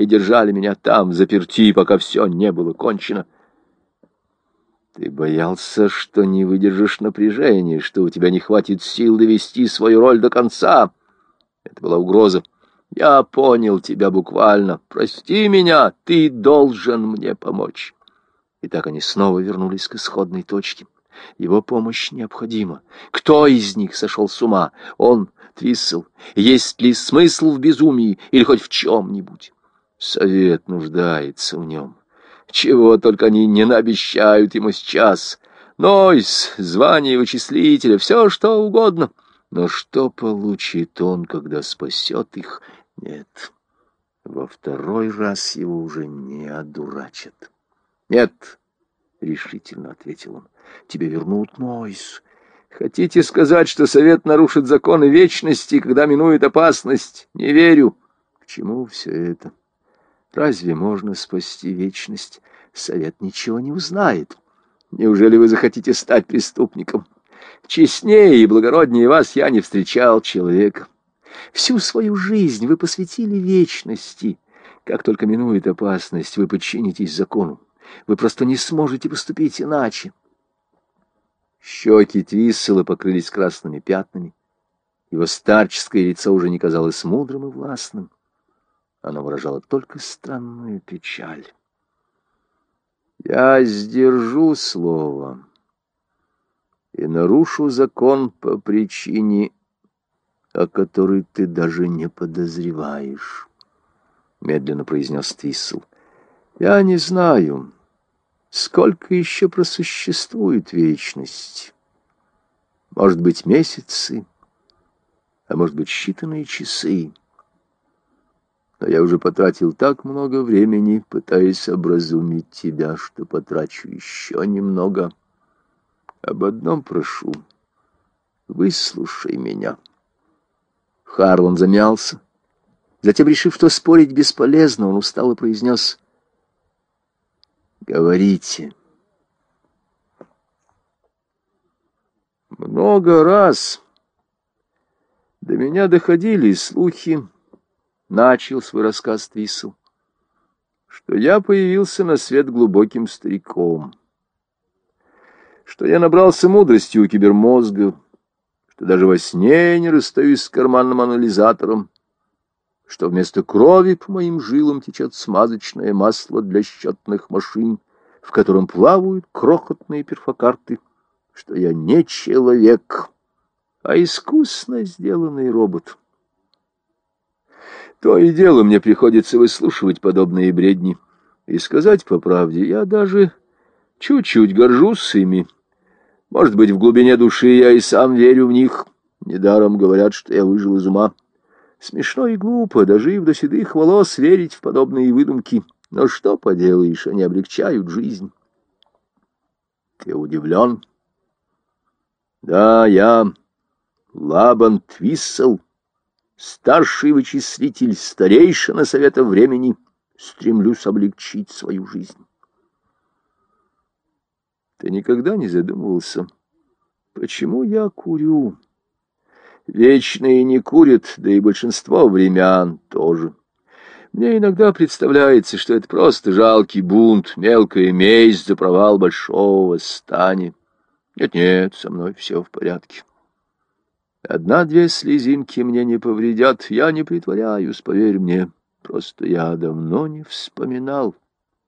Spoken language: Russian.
и держали меня там, заперти, пока все не было кончено. Ты боялся, что не выдержишь напряжения, что у тебя не хватит сил довести свою роль до конца. Это была угроза. Я понял тебя буквально. Прости меня, ты должен мне помочь. И так они снова вернулись к исходной точке. Его помощь необходима. Кто из них сошел с ума? Он, Твиссел. Есть ли смысл в безумии или хоть в чем-нибудь? Совет нуждается в нем. Чего только они не наобещают ему сейчас. Нойс, звание вычислителя, все что угодно. Но что получит он, когда спасет их? Нет, во второй раз его уже не одурачат. Нет, — решительно ответил он, — тебе вернут Нойс. Хотите сказать, что совет нарушит законы вечности, когда минует опасность? Не верю. К чему все это? Разве можно спасти вечность? Совет ничего не узнает. Неужели вы захотите стать преступником? Честнее и благороднее вас я не встречал человека. Всю свою жизнь вы посвятили вечности. Как только минует опасность, вы подчинитесь закону. Вы просто не сможете поступить иначе. Щеки Твиссела покрылись красными пятнами. Его старческое лицо уже не казалось мудрым и властным. Оно выражало только странную печаль. «Я сдержу слово и нарушу закон по причине, о которой ты даже не подозреваешь», — медленно произнес Твиссел. «Я не знаю, сколько еще просуществует вечность. Может быть, месяцы, а может быть, считанные часы. Но я уже потратил так много времени, пытаясь образумить тебя, что потрачу еще немного. Об одном прошу. Выслушай меня. Харлан замялся. Затем, решив, что спорить бесполезно, он устало произнес «Говорите». Много раз до меня доходили слухи, начал свой рассказ Твисл, что я появился на свет глубоким стариком, что я набрался мудрости у кибермозга, что даже во сне не расстаюсь с карманным анализатором, что вместо крови по моим жилам течет смазочное масло для счетных машин, в котором плавают крохотные перфокарты, что я не человек, а искусно сделанный робот. То и дело мне приходится выслушивать подобные бредни. И сказать по правде, я даже чуть-чуть горжусь ими. Может быть, в глубине души я и сам верю в них. Недаром говорят, что я выжил из ума. Смешно и глупо, дожив до седых волос, верить в подобные выдумки. Но что поделаешь, они облегчают жизнь. Ты удивлен? Да, я Лабан Твиссел старший вычислитель, старейшина Совета Времени, стремлюсь облегчить свою жизнь. Ты никогда не задумывался, почему я курю? Вечные не курят, да и большинство времян тоже. Мне иногда представляется, что это просто жалкий бунт, мелкая месть за провал большого восстания. Нет-нет, со мной все в порядке. Одна-две слезинки мне не повредят, я не притворяюсь, поверь мне. Просто я давно не вспоминал.